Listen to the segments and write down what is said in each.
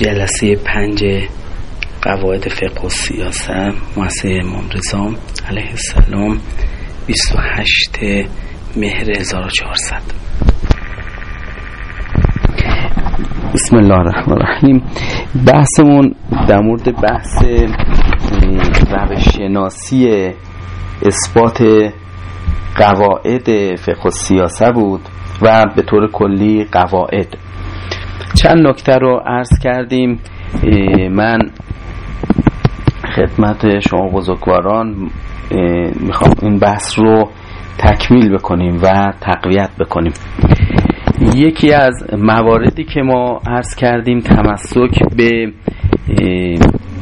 جلسه پنج قواعد فقه و سیاست مؤسسه امام رضا علیه السلام 28 مهر 1400 بسم الله الرحمن الرحیم. بحثمون در مورد بحث روش شناسی اثبات قواعد فقه و سیاست بود و به طور کلی قواعد. چند نکته رو عرض کردیم. من خدمت شما بزرگواران می‌خوام این بحث رو تکمیل بکنیم و تقویت بکنیم. یکی از مواردی که ما عرض کردیم تمسک به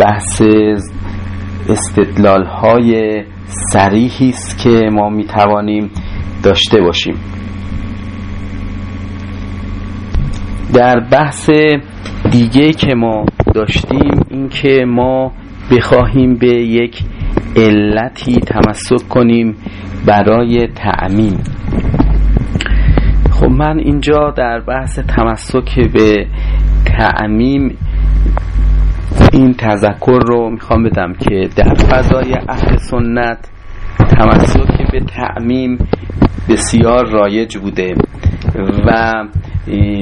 بحث استدلال های است که ما می‌توانیم داشته باشیم. در بحث دیگه که ما داشتیم این که ما بخواهیم به یک علتی تمسک کنیم برای تعمیم خب من اینجا در بحث تمسک به تعمیم این تذکر رو می‌خوام بدم که در فضای اهل سنت تمسک به تعمیم بسیار رایج بوده و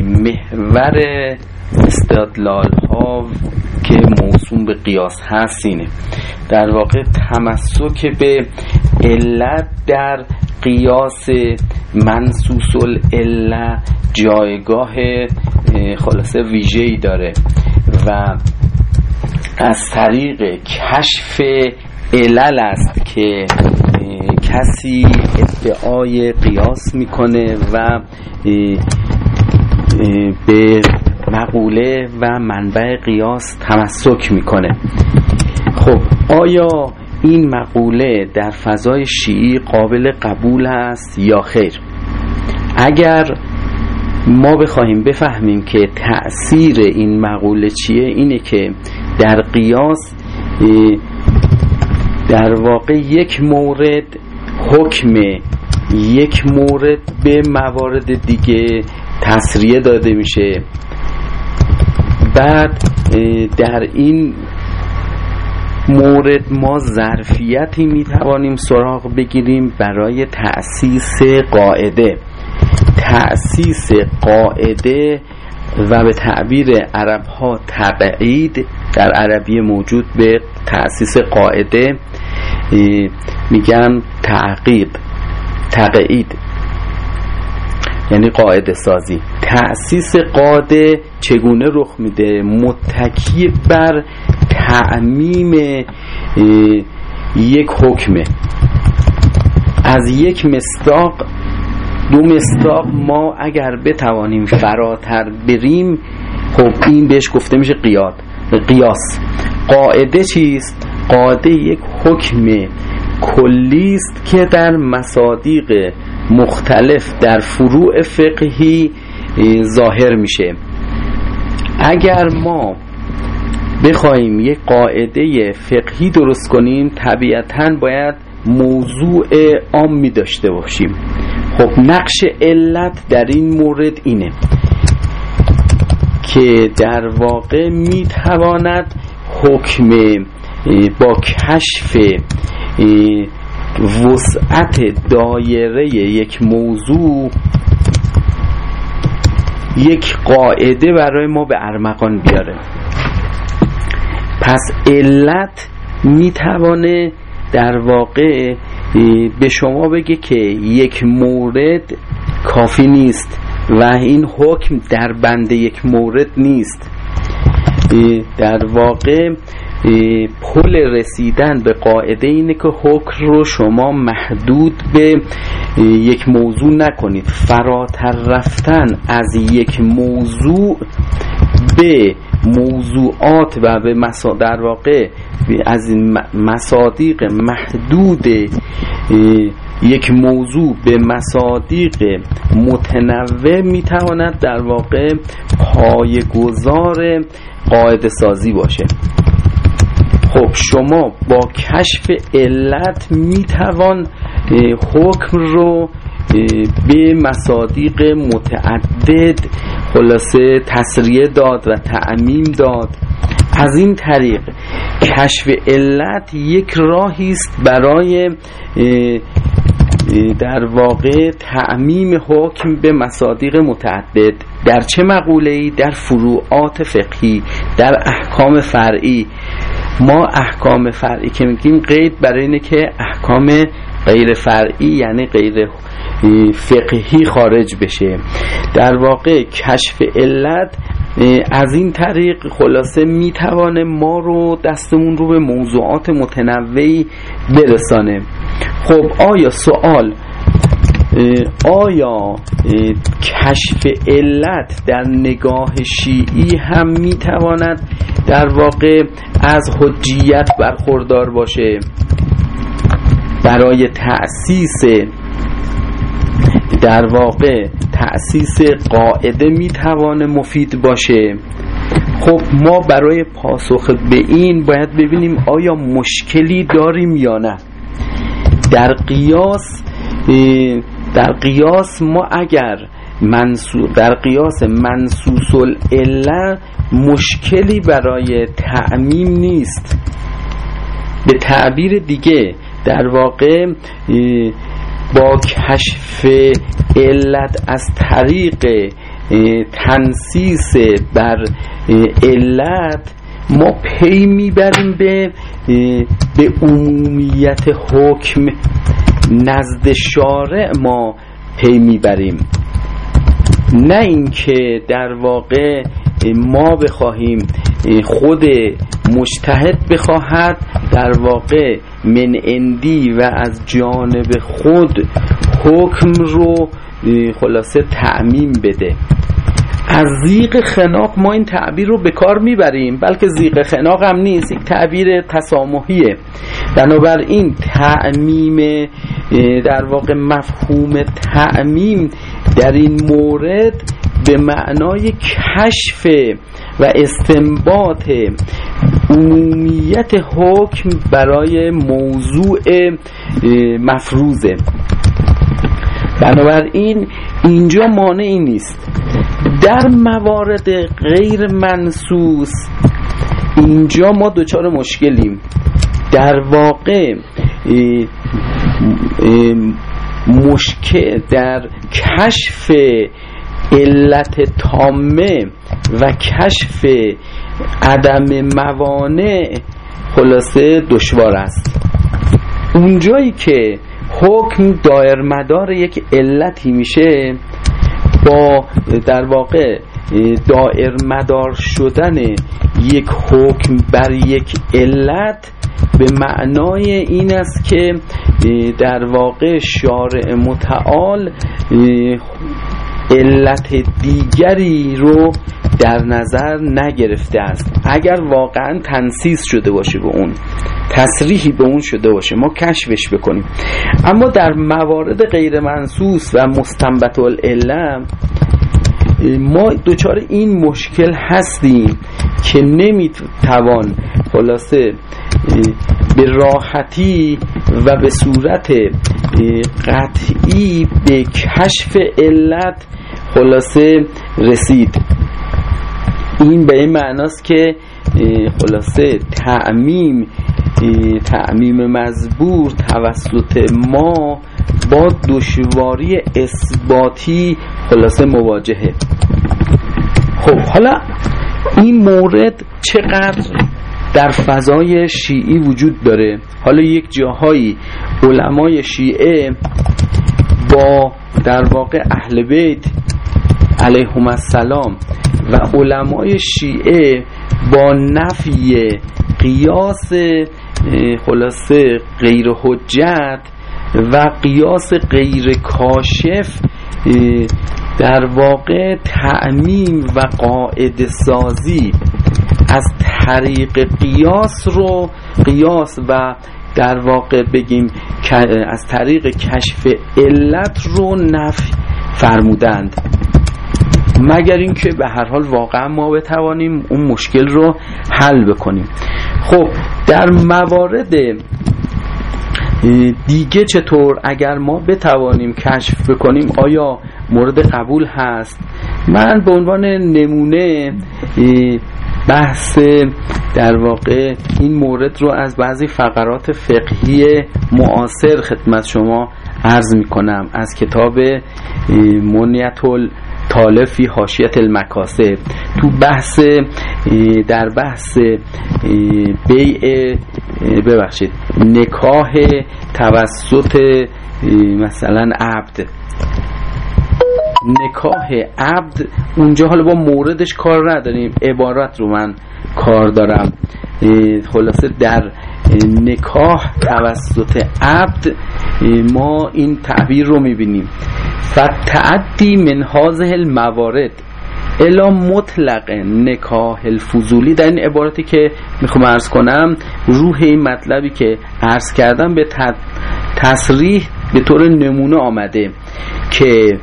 محور استدلال ها که موسوم به قیاس هست اینه. در واقع تمسک به علت در قیاس منسوس الا جایگاه خلاصه ویژه ای داره و از طریق کشف علل است که کسی ادعای قیاس می‌کنه و به مقوله و منبع قیاس تمسک می‌کنه. خب آیا این مقوله در فضای شیعی قابل قبول است یا خیر؟ اگر ما بخواهیم بفهمیم که تأثیر این مقوله چیه اینه که در قیاس در واقع یک مورد حکم یک مورد به موارد دیگه تصریه داده میشه. بعد در این مورد ما ظرفیتی می‌توانیم سراغ بگیریم برای تأسیس قاعده. تأسیس قاعده و به تعبیر عرب ها تقعید در عربی موجود به تأسیس قاعده میگن تعقیب تقعید یعنی قاعده سازی. تأسیس قاعده چگونه رخ میده؟ متکی بر تعمیم یک حکمه از یک مستاق دو مستاق ما اگر بتوانیم فراتر بریم خب این بهش گفته میشه قیاد قیاس. قاعده چیست؟ قاعده یک حکم کلی است که در مصادیق مختلف در فروع فقهی ظاهر میشه. اگر ما بخوایم یک قاعده فقهی درست کنیم طبیعتا باید موضوع عامی داشته باشیم. خب نقش علت در این مورد اینه که در واقع می‌تواند حکم با کشف وسعت دایره یک موضوع یک قاعده برای ما به ارمغان بیاره. پس علت می‌توانه در واقع به شما بگه که یک مورد کافی نیست و این حکم در بند یک مورد نیست. در واقع پل رسیدن به قاعده اینه که حکم رو شما محدود به یک موضوع نکنید. فراتر رفتن از یک موضوع به موضوعات و به در واقع از مصادیق محدود یک موضوع به مصادیق متنوع می‌تواند در واقع پایگذار قاعده سازی باشه. خب شما با کشف علت می‌توان حکم رو به مصادیق متعدد خلاصه تسریه داد و تعمیم داد. از این طریق کشف علت یک راهی است برای در واقع تعمیم حکم به مصادیق متعدد. در چه مقوله ای در فروعات فقهی در احکام فرعی. ما احکام فرعی که میگیم قید برای اینه که احکام غیر فرعی یعنی غیر فقهی خارج بشه. در واقع کشف علت از این طریق خلاصه می‌توانه ما رو دستمون رو به موضوعات متنوعی برسانه. خب آیا سوال آیا کشف علت در نگاه شیعی هم می‌تواند در واقع از حجیت برخوردار باشه؟ برای تأسیس در واقع تأسیس قاعده می‌توانه مفید باشه. خب ما برای پاسخ به این باید ببینیم آیا مشکلی داریم یا نه. در قیاس در قیاس ما اگر منسو در قیاس منسوس العله مشکلی برای تعمیم نیست. به تعبیر دیگه در واقع با کشف علت از طریق تنسیس بر علت ما پی می‌بریم به به عمومیت حکم نزد شارع ما پی می‌بریم. نه اینکه در واقع ما بخواهیم خود مجتهد بخواهد در واقع من اندی و از جانب خود حکم رو خلاصه تعمیم بده. از زیق خناق ما این تعبیر رو به کار می‌بریم بلکه زیق خناق هم نیست یک تعبیر تسامحیه. بنابراین تعمیم در واقع مفهوم تعمیم در این مورد به معنای کشف و استنباط عمومیت حکم برای موضوع مفروضه. بنابراین اینجا مانعی نیست. در موارد غیر منسوس اینجا ما دچار مشکلیم. در واقع مشکل در کشف علت تامه و کشف عدم موانع خلاصه دشوار است. اونجایی که حکم دایر مدار یک علتی میشه با در واقع دائر مدار شدن یک حکم بر یک علت به معنای این است که در واقع شارع متعال علت دیگری رو در نظر نگرفته است. اگر واقعا تنسیز شده باشه به اون تصریحی به اون شده باشه ما کشفش بکنیم. اما در موارد غیر منسوس و مستنبت العلم ما دچار این مشکل هستیم که نمی‌توان خلاصه به راحتی و به صورت قطعی به کشف علت خلاصه رسید. این به این معناست که خلاصه تعمیم تعمیم مزبور توسط ما با دشواری اثباتی خلاصه مواجهه. خب حالا این مورد چقدر در فضای شیعی وجود داره؟ حالا یک جاهایی علمای شیعه با در واقع اهل بیت علیهم السلام و علمای شیعه با نفی قیاس خلاصه غیر حجت و قیاس غیر کاشف در واقع تعمیم و قاعد سازی از طریق قیاس رو قیاس و در واقع بگیم از طریق کشف علت رو نفی فرمودند. مگر اینکه به هر حال واقعا ما بتوانیم اون مشکل رو حل بکنیم. خب در موارد دیگه چطور اگر ما بتوانیم کشف بکنیم آیا مورد قبول هست؟ من به عنوان نمونه بحث در واقع این مورد رو از بعضی فقرات فقهی معاصر خدمت شما عرض می کنم از کتاب منیت طالفی حاشیت المکاسب. تو بحث در بحث بیع ببخشید نکاح توسط مثلا عبد. نکاح عبد اونجا حالا با موردش کار نداریم. عبارت رو من کار دارم. خلاصه در نکاح توسط عبد ما این تعبیر رو می‌بینیم. فتعدی من هازه الموارد الا مطلق نکاح الفضولی در این عبارتی که می‌خوام ارز کنم روح این مطلبی که ارز کردم به تصریح به طور نمونه آمده که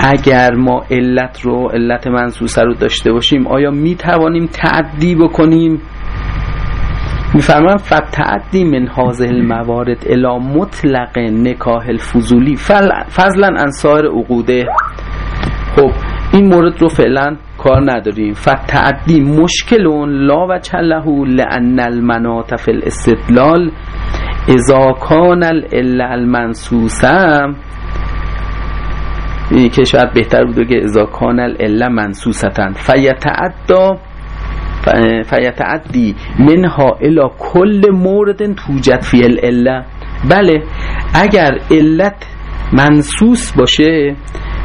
اگر ما علت رو علت منصوصه رو داشته باشیم آیا می توانیم تعدی بکنیم؟ میفرمان فتعدی من حاضر الموارد الا مطلق نکاح الفضولی فضلا انصار عقوده خب این مورد رو فعلا کار نداریم. فتعدی مشکل لا و چله لان المناط فی الاستدلال اذا کان الا المنصوصه که شاید بهتر بود که اذا کان الا منصوصتن فیتعدا فیتعدی منها الى کل مورد توجد فی الاله بله اگر علت منصوص باشه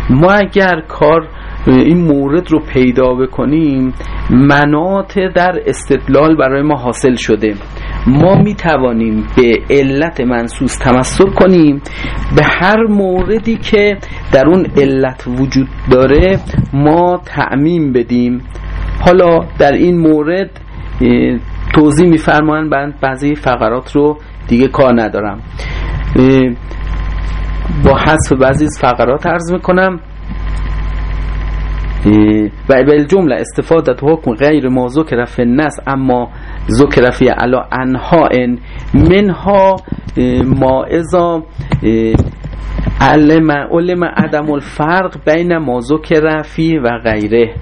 ما اگر کار این مورد رو پیدا بکنیم منات در استدلال برای ما حاصل شده. ما می توانیم به علت منصوص تمسک کنیم. به هر موردی که در اون علت وجود داره ما تعمیم بدیم. حالا در این مورد توضیح میفرمایند من بعضی فقرات رو دیگه کار ندارم. با حذف بعضی فقرات عرض می‌کنم. و جمله استفاده حکم غیر ما ذکر فی النس اما ذکر فی علا انها ان منها ما ازا علم علم عدم الفرق بین ما ذکر و غیره.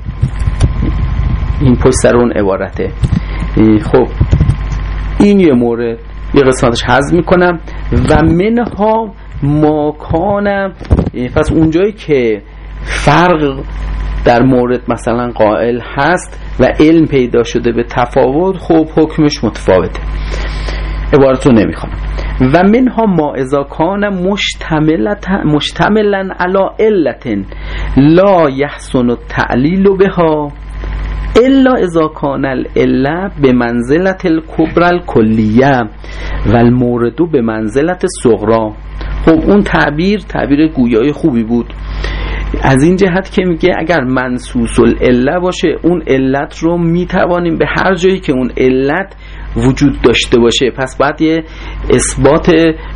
این پشت اون عبارته. خب این یه مورد یه قسمتش حض می‌کنم و منها ماکانم پس اونجایی که فرق در مورد مثلا قائل هست و علم پیدا شده به تفاوت خب حکمش متفاوته. عبارت رو نمی‌خوام. و منها ما اذا کان مشتملا علی علت لا یحسن التعلیل بها. الا اذا کان الاله به منزلت الکبر الکلیه و الموردو به منزلت صغرا خب اون تعبیر تعبیر گویای خوبی بود. از این جهت که میگه اگر منسوس العله باشه اون علت رو می‌توانیم به هر جایی که اون علت وجود داشته باشه. پس باید یه اثبات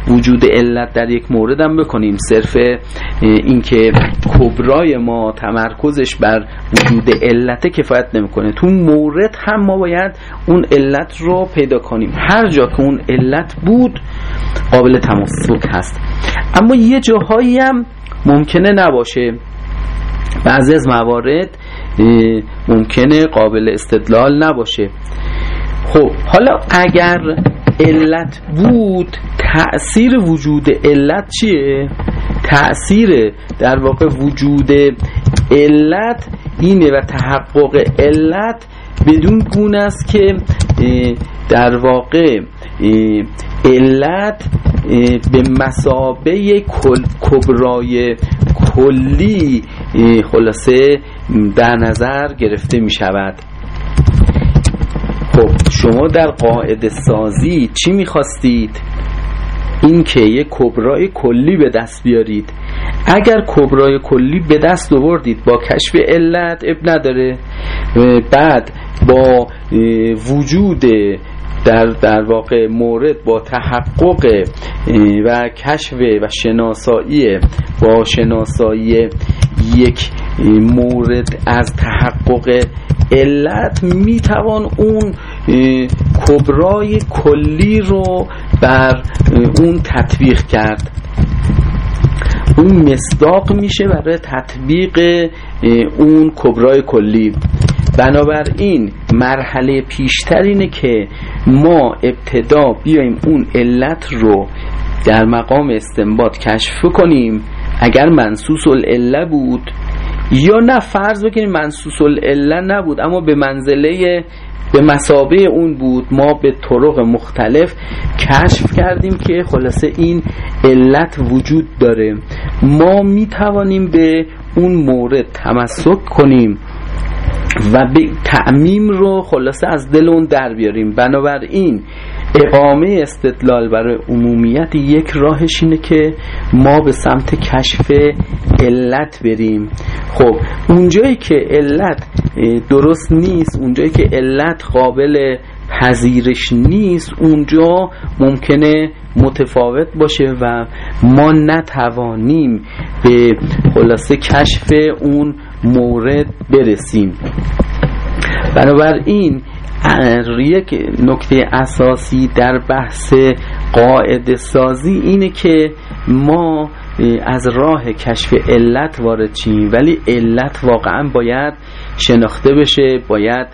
وجود علت در یک مورد هم بکنیم. صرف اینکه کبرای ما تمرکزش بر وجود علت کفایت نمی‌کنه. تو مورد هم ما باید اون علت رو پیدا کنیم. هر جا که اون علت بود قابل تمسک هست. اما یه جاهایی هم ممکنه نباشه. بعضی از موارد ممکنه قابل استدلال نباشه. خب حالا اگر علت بود تأثیر وجود علت چیه؟ تأثیر در واقع وجود علت اینه و تحقق علت بدون گونه است که در واقع علت به مسابه کبرای کلی خلاصه در نظر گرفته می شود خب شما در قاعده سازی چی می‌خواستید؟ این که یک کبرای کلی به دست بیارید. اگر کبرای کلی به دست آوردید با کشف علت اب نداره. بعد با وجود در در واقع مورد با تحقق و کشف و شناسایی با شناسایی یک مورد از تحقق علت می‌توان اون کبرای کلی رو بر اون تطبیق کرد. اون مصداق میشه برای تطبیق اون کبرای کلی. بنابراین مرحله پیشتر اینه که ما ابتدا بیایم اون علت رو در مقام استنباط کشف کنیم. اگر منصوص العله بود یا نه فرض بکنیم منصوص العله نبود اما به منزله به مسابه اون بود ما به طرق مختلف کشف کردیم که خلاصه این علت وجود داره. ما می توانیم به اون مورد تمسک کنیم و به تعمیم رو خلاصه از دل اون در بیاریم. بنابراین اقامه استدلال برای عمومیت یک راهش اینه که ما به سمت کشف علت بریم. خب اونجایی که علت درست نیست اونجایی که علت قابل پذیرش نیست اونجا ممکنه متفاوت باشه و ما نتوانیم به خلاصه کشف اون مورد برسیم. بنابراین یک نکته اساسی در بحث قاعده سازی اینه که ما از راه کشف علت وارد شیم ولی علت واقعا باید شناخته بشه باید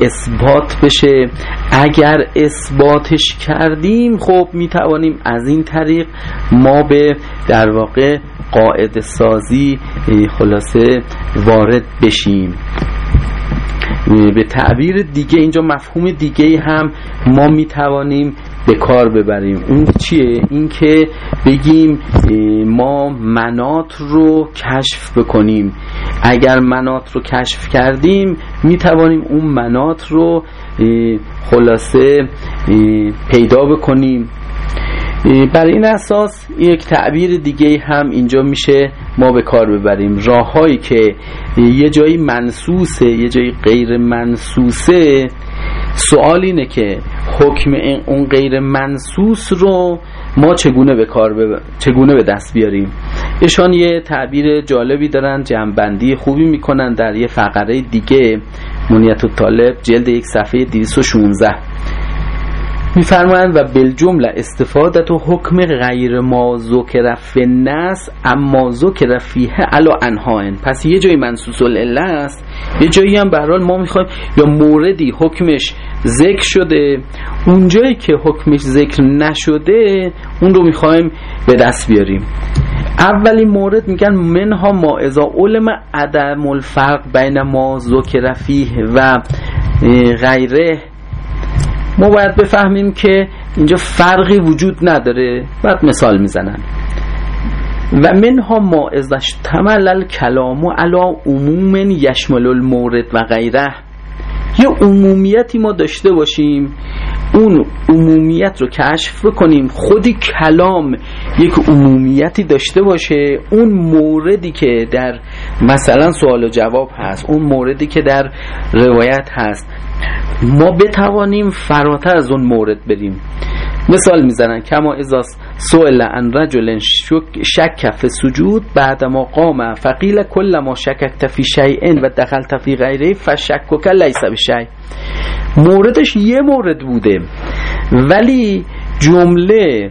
اثبات بشه. اگر اثباتش کردیم خب می توانیم از این طریق ما به در واقع قاعده سازی خلاصه وارد بشیم. به تعبیر دیگه اینجا مفهوم دیگه هم ما می توانیم به کار ببریم. اون چیه؟ این که بگیم ما منات رو کشف بکنیم. اگر منات رو کشف کردیم می توانیم اون منات رو خلاصه پیدا بکنیم. بر این اساس یک تعبیر دیگه هم اینجا میشه ما به کار ببریم. راههایی که یه جایی منسوسه یه جایی غیر منسوسه سوال اینه که حکم اون غیر منسوس رو ما چگونه به کار چگونه به دست بیاریم؟ ایشان یه تعبیر جالبی دارن جنبندی خوبی می‌کنن در یه فقره دیگه منیت طالب جلد یک صفحه 216 میفرمایند و بالجمله استفادت و حکم غیر ما ذکر فی الناس اما ذکر فیه علا انهاین پس یه جایی منصوص العله است یه جایی هم به حال ما می‌خوایم یا موردی حکمش ذکر شده. اونجایی که حکمش ذکر نشده اون رو می‌خوایم به دست بیاریم. اولین مورد میگن منها ما ازا علم عدم الفرق بین ما ذکر فیه و غیره. ما باید بفهمیم که اینجا فرقی وجود نداره. بعد مثال می‌زنن و منها ما ازش تمل الکلام و علا عموم یشمل المورد و غیره. یه عمومیتی ما داشته باشیم اون عمومیت رو کشف بکنیم. خودی کلام یک عمومیتی داشته باشه. اون موردی که در مثلا سوال و جواب هست اون موردی که در روایت هست. ما بتوانیم فراتر از اون مورد بریم. مثال می‌زنن کما ازاس سئل ان رجل شک فی سجود بعد ما قام فقیل کل ما شککت فی شیء و دخلت فی غیره فشکک لیس بشیء موردش یه مورد بوده ولی جمله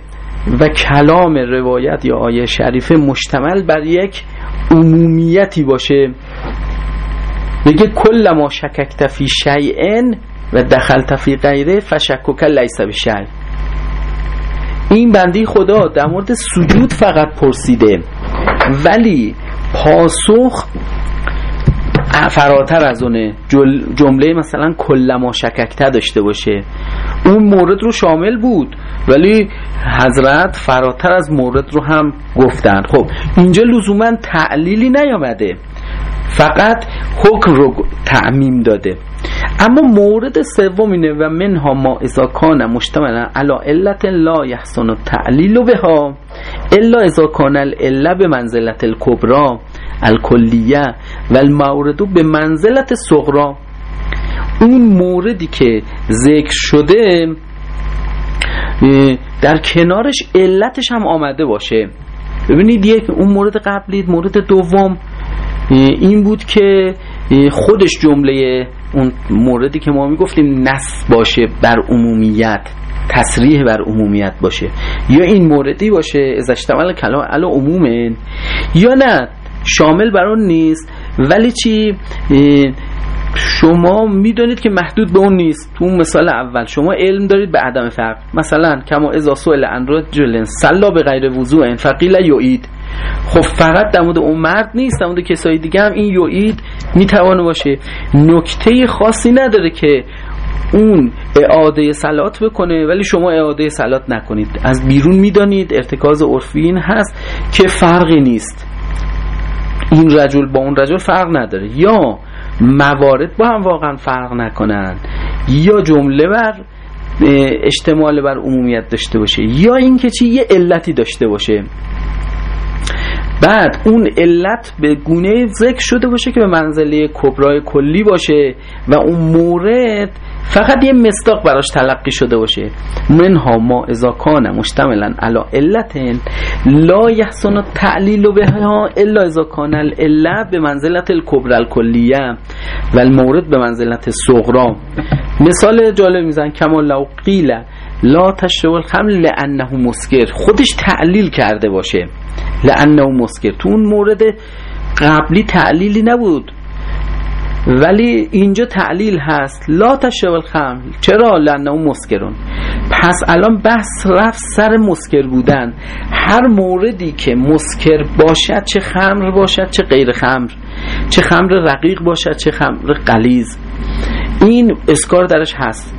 و کلام روایت یا آیه شریفه مشتمل بر یک عمومیتی باشه. بگه کل ما شککت فی شیئن و دخلت فی غیره فشکک لیس بشیء این بندی خدا در مورد سجود فقط پرسیده. ولی پاسخ فراتر از اونه. جمله مثلا کلما شککته داشته باشه. اون مورد رو شامل بود. ولی حضرت فراتر از مورد رو هم گفتن. خب اینجا لزوما تعلیلی نیامده. فقط حکم رو تعمیم داده. اما مورد سوم اینه و منها ما اذا کان مشتملا علی علت لا یحسن تعلیل بها الا اذا کان الاله به منزلت الکبرا الکلیه و المورد به منزلت صغرا اون موردی که ذکر شده در کنارش علتش هم آمده باشه. ببینید یک اون مورد قبلی مورد دوم. این بود که خودش جمله اون موردی که ما می‌گفتیم نص باشه بر عمومیت تصریح بر عمومیت باشه. یا این موردی باشه از اشتمال کلام علا عمومه یا نه شامل بر اون نیست. ولی چی؟ شما می‌دونید که محدود به اون نیست. تو اون مثال اول شما علم دارید به عدم فرق. مثلا کما اذا سئل عن رجل سلا به غیر وضوء فقیل یعید. خب فقط در مورد اون مرد نیست در مورد کسای دیگه هم این یعید می‌توانه باشه. نکته خاصی نداره که اون اعاده سلات بکنه ولی شما اعاده سلات نکنید. از بیرون می‌دانید ارتکاز عرفی هست که فرقی نیست. این رجل با اون رجل فرق نداره. یا موارد با هم واقعا فرق نکنند یا جمله بر اجتمال بر عمومیت داشته باشه یا اینکه چی یه علتی داشته باشه. بعد اون علت به گونه ذکر شده باشه که به منزله کبرای کلی باشه و اون مورد فقط یه مستاق براش تلقی شده باشه. منها ما اذا کان مشتملا علا علت لا یحسن تعلیل بها الا اذا کان العله به منزلت الکبر الکلیه و المورد به منزلت صغرا. مثال جالب میزن کما لو قیل لا تشرب الخمر لانه مسکر. خودش تعلیل کرده باشه. لانه مسکر تو مورد قبلی تعلیلی نبود. ولی اینجا تعلیل هست. لا تشرب الخمر. چرا؟ لانه مسکرون. پس الان بحث رفت سر مسکر بودن. هر موردی که مسکر باشد چه خمر باشد چه غیر خمر. چه خمر رقیق باشد چه خمر قلیز این اسکار درش هست.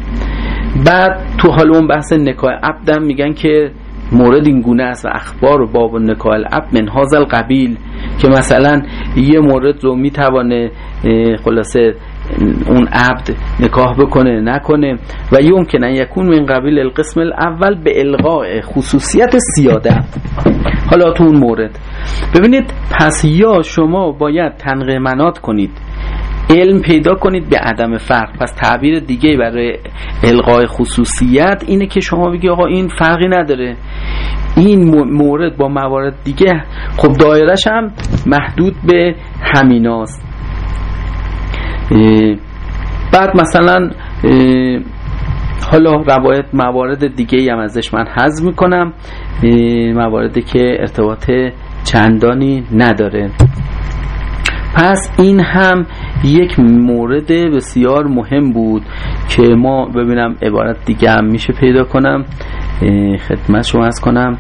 بعد تو حال اون بحث نکاه عبدم میگن که مورد این گونه است و اخبار و باب و نکاه العبد من هازل قبیل که مثلا یه مورد رو می‌توانه خلاصه اون عبد نکاح بکنه نکنه و یمکن ان یکون من قبیل القسم الاول به الغاء خصوصیت سیاده حالا تو اون مورد. ببینید پس یا شما باید تنقیمنات کنید. علم پیدا کنید به عدم فرق. پس تعبیر دیگه برای القای خصوصیت اینه که شما بگی آقا این فرقی نداره. این مورد با موارد دیگه. خب دایرش هم محدود به همیناست. بعد مثلا حالا روایت موارد دیگه هم ازش من حذف می‌کنم. مواردی که ارتباط چندانی نداره. پس این هم یک مورد بسیار مهم بود که ما ببینم عبارت دیگه هم میشه پیدا کنم. خدمت شما از کنم.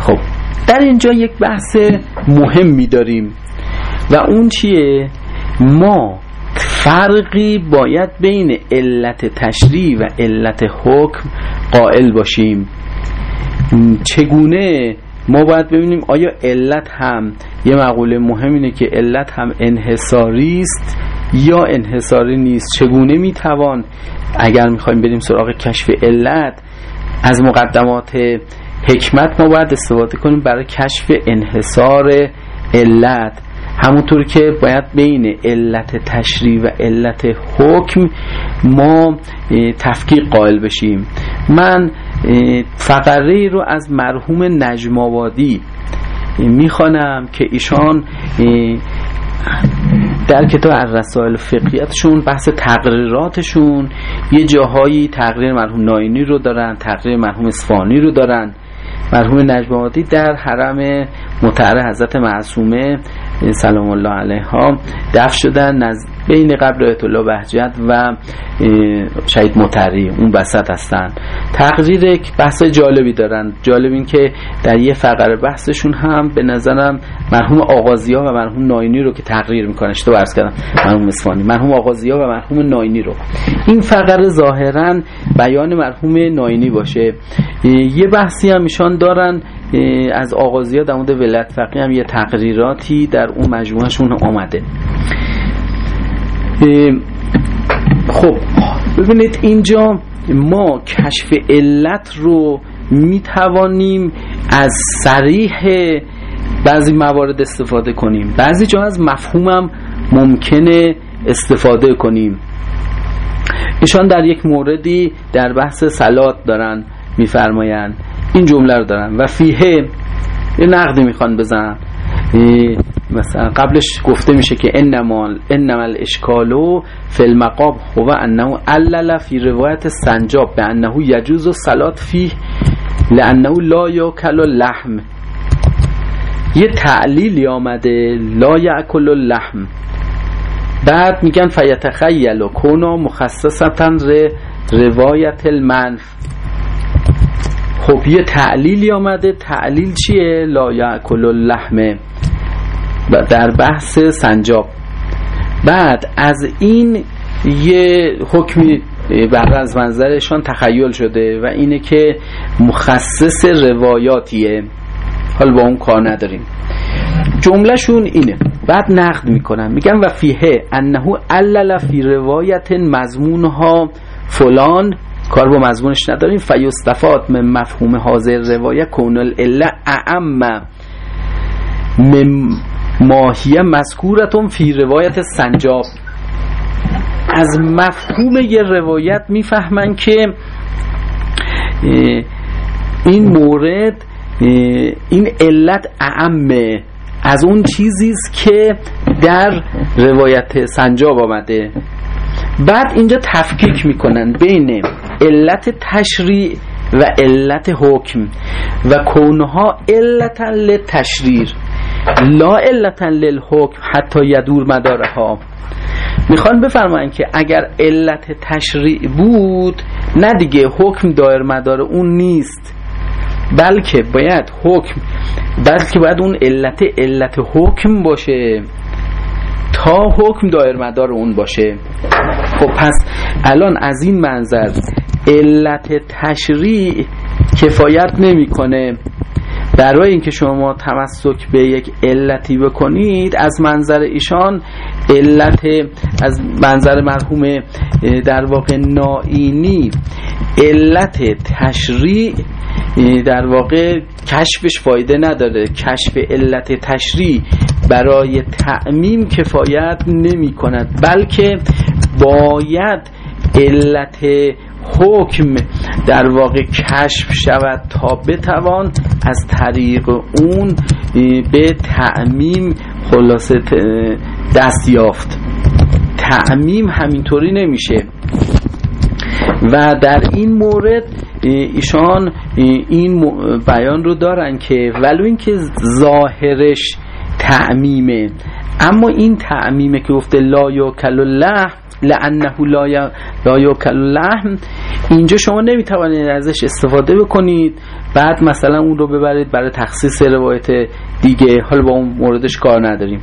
خب در اینجا یک بحث مهم داریم و اون چیه؟ ما فرقی باید بین علت تشریع و علت حکم قائل باشیم. چگونه ما باید ببینیم آیا علت هم یه مقوله مهم اینه که علت هم انحصاری است یا انحصاری نیست؟ چگونه می‌توان اگر می‌خوایم بریم سراغ کشف علت از مقدمات حکمت ما باید استفاده کنیم برای کشف انحصار علت. همونطور که باید بین علت تشریع و علت حکم ما تفکیق قائل بشیم. من فقره رو از مرحوم نجمابادی می‌خوانم که ایشان در کتاب الرسائل فقیتشون بحث تقریراتشون یه جاهایی تقریر مرحوم ناینی رو دارن تقریر مرحوم اسفانی رو دارن. مرحوم نجمابادی در حرم متعر حضرت معصومه سلام الله علیها. دفع شدن نزد بین قبل آیت الله بهجت و شهید متری اون بسط هستن. تقریر بحث جالبی دارن. جالب این که در یه فقره بحثشون هم به نظرم مرحوم آغازی ها و مرحوم ناینی رو که تقریر می‌کنه. اشتباه عرض کردم. مرحوم اسفانی مرحوم آغازی ها و مرحوم ناینی رو. این فقره ظاهرا بیان مرحوم ناینی باشه. یه بحثی هم ایشان دارن. از آغازی در مورد ولایت فقیه هم یه تقریراتی در اون مجموعهشون آمده خب ببینید اینجا ما کشف علت رو می‌توانیم از سریح بعضی موارد استفاده کنیم. بعضی جا از مفهومم ممکنه استفاده کنیم. ایشان در یک موردی در بحث سلات دارن میفرمایند. این جمله رو دارن و فیه یه نقدی می‌خوان بزنن. مثلا قبلش گفته میشه که انما انما الاشکالو فی المقام هو انه علل فی روایت سنجاب به انه یجوز و سلات فی لانه لا یاکل لحم. یه تعلیلی آمده لا یاکل لحم. بعد میگن فیتخیل و کونا مخصصتا روایت المنف. خب یه تعلیلی آمده. تعلیل چیه؟ لا یاکل اللحمه در بحث سنجاب. بعد از این یه حکمی بر از منظرشان تخیل شده و اینه که مخصص روایاتیه. حال با اون کار نداریم. جملهشون اینه. بعد نقد می‌کنم. میگم و فیه انه علل فی روایت مضمونها فلان کار با مضمونش نداریم. فیستفاد من مفهوم حاضر روایت کون الاله اعم من ماهیه مذکورتون فی روایت سنجاب. از مفهوم یه روایت می‌فهمن که این مورد این علت اعمه از اون چیزی که در روایت سنجاب آمده. بعد اینجا تفکیک می‌کنن بین علت تشریع و علت حکم. و کونها علتا لتشریر لا علتا للحکم حتی یدور مدارها. می‌خوان بفرماین که اگر علت تشریع بود نه دیگه حکم دایر مدار اون نیست بلکه باید حکم بلکه باید اون علت علت حکم باشه. تا حکم دایر مدار اون باشه. خب پس الان از این منظر علت تشریع کفایت نمی‌کنه. برای اینکه شما تمسک به یک علتی بکنید از منظر ایشان علت از منظر مرحوم در واقع نائینی علت تشریع در واقع کشفش فایده نداره. کشف علت تشریع برای تعمیم کفایت نمی کند بلکه باید علت حکم در واقع کشف شود تا بتوان از طریق اون به تعمیم خلاصه دست یافت. تعمیم همینطوری نمیشه. و در این مورد ایشان این بیان رو دارن که ولو اینکه ظاهرش تعمیمه اما این تعمیمه که گفته لا یاکل لحم لانه لا یاکل لحم اینجا شما نمی‌توانید ازش استفاده بکنید. بعد مثلا اون رو ببرید برای تخصیص روایت دیگه. حالا با اون موردش کار نداریم.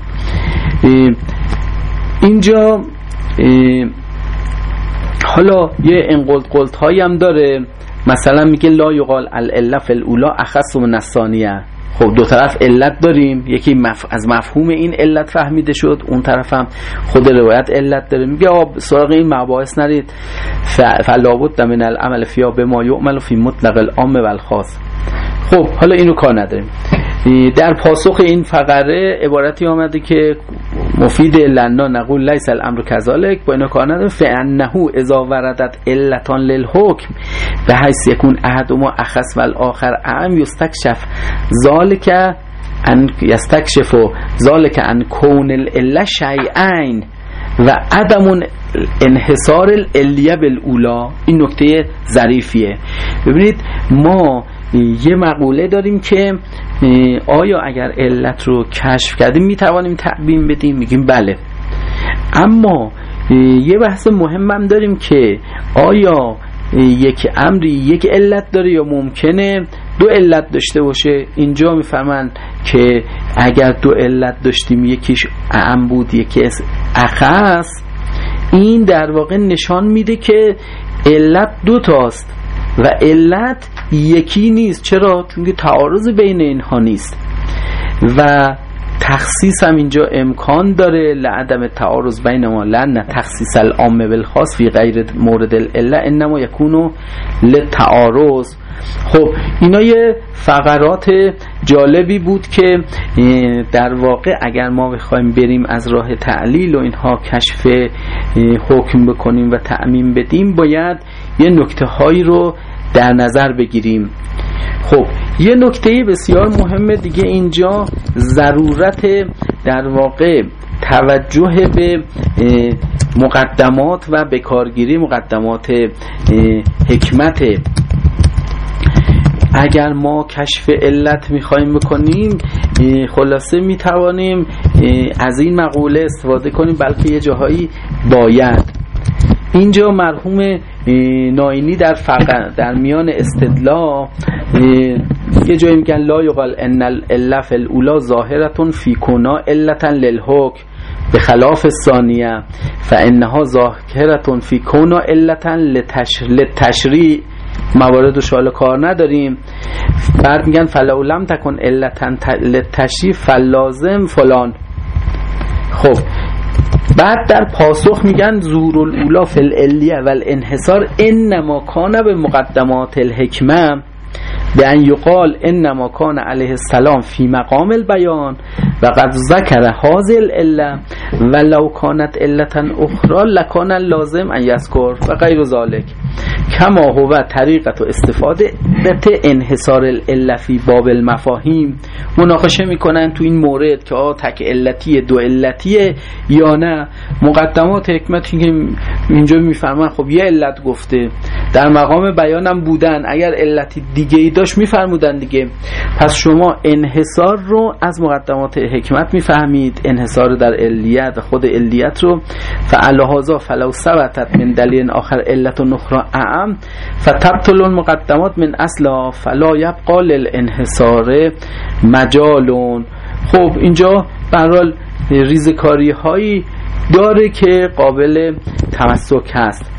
اینجا حالا یه انقلت قلت هایی هم داره. مثلا میگه لا یقال الاله فی الاولا اخص من الثانیه. خب دو طرف علت داریم. یکی مف... از مفهوم این علت فهمیده شد اون طرف هم خود روایت علت داره. میگه آب سراغ این مباحث نرید. فلابد من العمل فیا به ما یعمل فی مطلق العام و الخاص. خب حالا اینو کار نداریم. در پاسخ این فقره عبارتی آمده که مفید لنا نقول لیس الامر کذالک با اینو کار نداریم فانه اذا وردت علتان للحکم به حیث یکون احد ما اخص و الاخر اعم یستکشف ذالک ان یستکشف ذالک ان کون العله شیئین و عدم انحصار الالیه بالاولا این نکته ظریفیه. ببینید ما یه مقوله داریم که آیا اگر علت رو کشف کردیم می‌توانیم تعبیم بدیم؟ میگیم بله. اما یه بحث مهمم داریم که آیا یک امری یک علت داره یا ممکنه دو علت داشته باشه؟ اینجا می‌فهمن که اگر دو علت داشتیم یکیش اعم بود یکی اخص این در واقع نشان میده که علت دو تاست. و علت یکی نیست. چرا؟ چون که تعارض بین اینها نیست. و تخصیص هم اینجا امکان داره. لعدم تعارض بین ما. لن تخصیص العام بالخاص فی غیر مورد العله انما یکونو لتعارض. خب اینا یه فقرات جالبی بود که در واقع اگر ما بخوایم بریم از راه تعلیل و اینها کشف حکم بکنیم و تعمیم بدیم باید یه نکته هایی رو در نظر بگیریم. خب یه نکته بسیار مهم دیگه اینجا ضرورت در واقع توجه به مقدمات و به کارگیری مقدمات حکمت. اگر ما کشف علت می‌خوایم بکنیم خلاصه می‌توانیم از این مقوله استفاده کنیم بلکه یه جاهایی باید. اینجا مرحوم ناینی در فقر در میان استدلا یه جایی میگن لا یقال ان الالف الاولا ظاهرتون فی کنا علتا للحکم به خلاف ثانیه فانها ظاهرتون فی کنا علتا لتشریع. موارد و شال کار نداریم. بعد میگن فلو لم تکن علتا لتشریع فلازم فلان. خب بعد در پاسخ میگن زور الاولا فی الالیه و الانحصار انما کان به مقدمات الحکمه به ان یقال انما کان علیه السلام فی مقام البیان و قد ذکر حاضر الا و لو کانت علتا اخرى لکان لازم ان یذکر و غیر ذالک کما هو طریقت و استفاده انحصار العله فی باب المفاهیم. مناقشه می‌کنن تو این مورد که آه تک علتی دو علتیه یا نه؟ مقدمات حکمتی که اینجا میفرمان خب یه علت گفته. در مقام بیانم بودن. اگر علتی دیگه ای داشت میفرمودن دیگه. پس شما انحصار رو از مقدمات حکمت می‌فهمید. انحصار در علیت خود علیت رو. فعلهازا فلو ثبتت من دلیل آخر علت و نخرا اعم فتبتل المقدمات من اصلا فلا یبقى للانحصار مجالون. خب اینجا برحال ریزکاری هایی داره که قابل تمسک هست.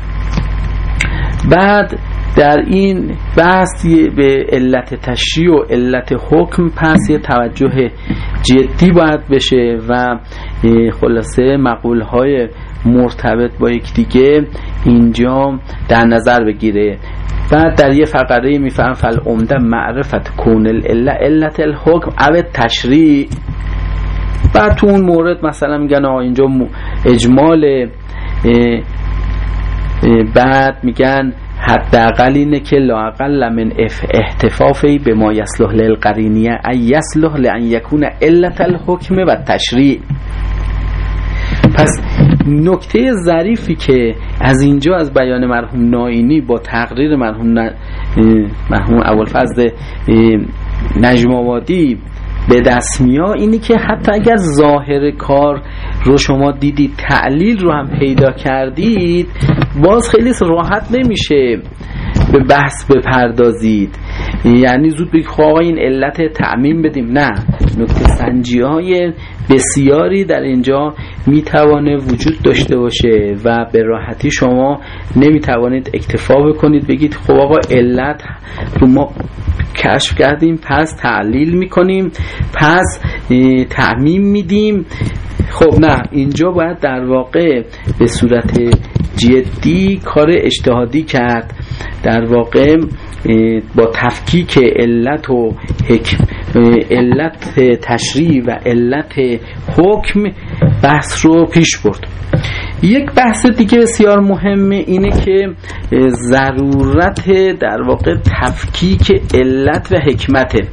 بعد در این بحث به علت تشریع و علت حکم پس یه توجه جدی باید بشه و خلاصه مقول های مرتبط با یکدیگه اینجا در نظر بگیره. بعد در یه فقره میفهم فل عمده معرفت کون العله علت الحکم او تشریع. بعد تو اون مورد مثلا میگن اینجا اجمال بعد میگن حداقل اینه که لاقل من احتفافی به ما یصلح للقرینیه ای یصلح لان یکون علت الحکم و تشریع. پس نکته ظریفی که از اینجا از بیان مرحوم ناینی با تقریر مرحوم ن... مرحوم اول فضل نجم آبادی به دست میا اینی که حتی اگر ظاهر کار رو شما دیدید تعلیل رو هم پیدا کردید باز خیلی راحت نمیشه. به بحث بپردازید. یعنی زود بگید خب این علت تعمیم بدیم. نه. نکته سنجی های بسیاری در اینجا می‌توانه وجود داشته باشه و به راحتی شما نمی‌توانید اکتفا بکنید. بگید خب آقا علت رو ما کشف کردیم پس تعلیل می‌کنیم پس تعمیم میدیم. خب نه اینجا باید در واقع به صورت جدی کار اجتهادی کرد. در واقع با تفکیک علت و حکم علت تشریع و علت حکم بحث رو پیش برد. یک بحث دیگه بسیار مهمه اینه که ضرورت در واقع تفکیک علت و حکمته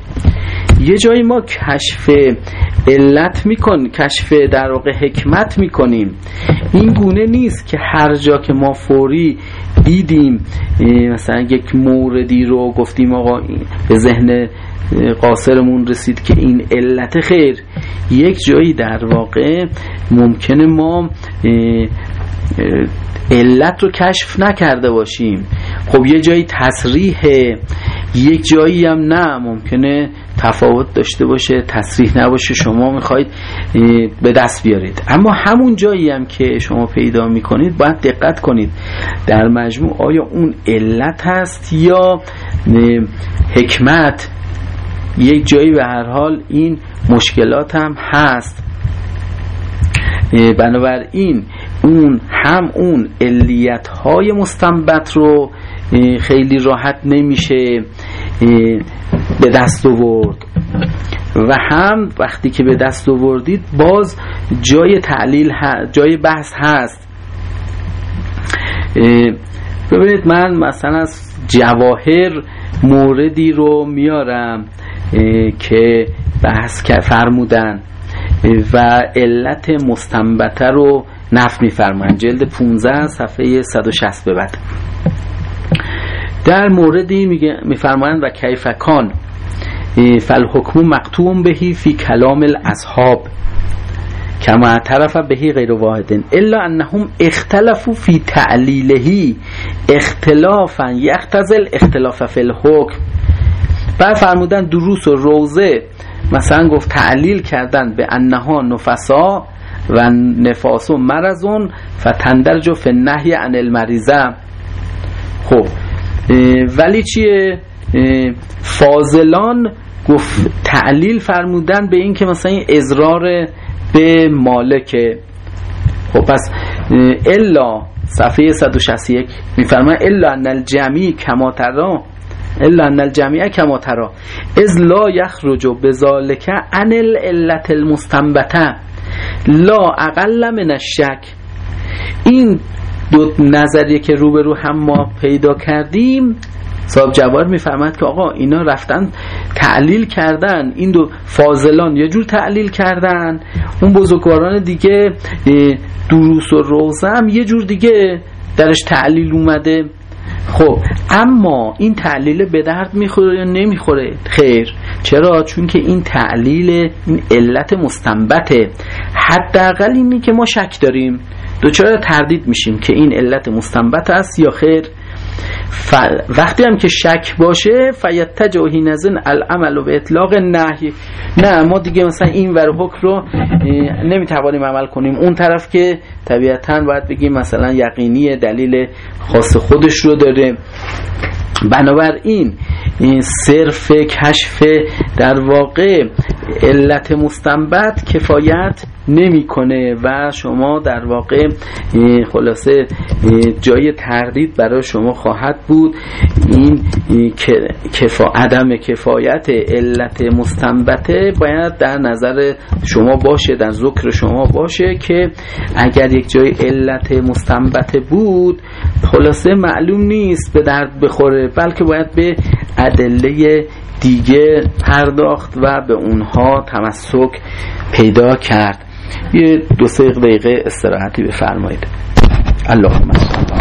یه جایی ما کشف علت میکن کشف در واقع حکمت می‌کنیم. این گونه نیست که هر جا که ما فوری دیدیم مثلا یک موردی رو گفتیم آقا به ذهن قاصرمون رسید که این علت خیر. یک جایی در واقع ممکنه ما علت رو کشف نکرده باشیم. خب یه جایی تصریح یک جایی هم نه ممکنه تفاوت داشته باشه تصریح نباشه شما می‌خواید به دست بیارید. اما همون جایی هم که شما پیدا می‌کنید باید دقت کنید در مجموع آیا اون علت هست یا حکمت یک جایی به هر حال این مشکلات هم هست. بنابراین اون هم اون علیت های مستنبت رو خیلی راحت نمیشه به دست آورد. و هم وقتی که به دست آوردید باز جای تعلیل جای بحث هست. ببینید من مثلا از جواهر موردی رو میارم که بحث فرمودن. و علت مستنبته رو نف میفرمایند. جلد 15 صفحه 160 به بعد. در موردی میفرمایند و کیفکان فالحکم مقتوم بهی فی کلام الاصحاب. کما اعترف بهی غیر واحدن الا انهم اختلفوا فی تعلیله اختلافا یختزل اختلاف فی الحکم. بر فرمودن دروس و روزه مثلا گفت تعلیل کردن به انها نفسا و نفاس و مرزون فتندرج فی النهی عن المریضه. خب ولی چیه؟ فاضلان گفت تعلیل فرمودن به این که مثلا این ازرار به مالکه. خب پس الا صفحه 161 میفرما الا ان الجمعی کما ترا الا ان الجمعی کما ترا از لا یخرج بذالک عن العلت المستنبته لا اقل من الشک. این دو نظریه که روبرو هم ما پیدا کردیم صاحب جوار می‌فهمد که آقا اینا رفتن تعلیل کردن این دو فاضلان یه جور تعلیل کردن اون بزرگواران دیگه دروس و روزه هم یه جور دیگه درش تعلیل اومده. خب اما این تعلیل به درد می‌خوره یا نمی‌خوره؟ خیر. چرا؟ چون که این تعلیل این علت مستنبته حداقل اینی که ما شک داریم. دوچار تردید میشیم که این علت مستنبت است یا خیر؟ ف... وقتی هم که شک باشه فیت تجاهی نزن العمل و به اطلاق نهی. نه ما دیگه مثلا این ور حکم رو نمی‌توانیم عمل کنیم. اون طرف که طبیعتا باید بگیم مثلا یقینی دلیل خاص خودش رو داره. بنابراین این صرف کشف در واقع علت مستنبت کفایت نمی‌کنه و شما در واقع خلاصه جای تردید برای شما خواهد بود. این کفا عدم کفایت علت مستنبته باید در نظر شما باشه در ذکر شما باشه که اگر یک جای علت مستنبته بود خلاصه معلوم نیست به درد بخوره بلکه باید به ادله دیگه پرداخت و به اونها تمسک پیدا کرد. یه دو سه دقیقه استراحتی بفرمایید. اللهم صل.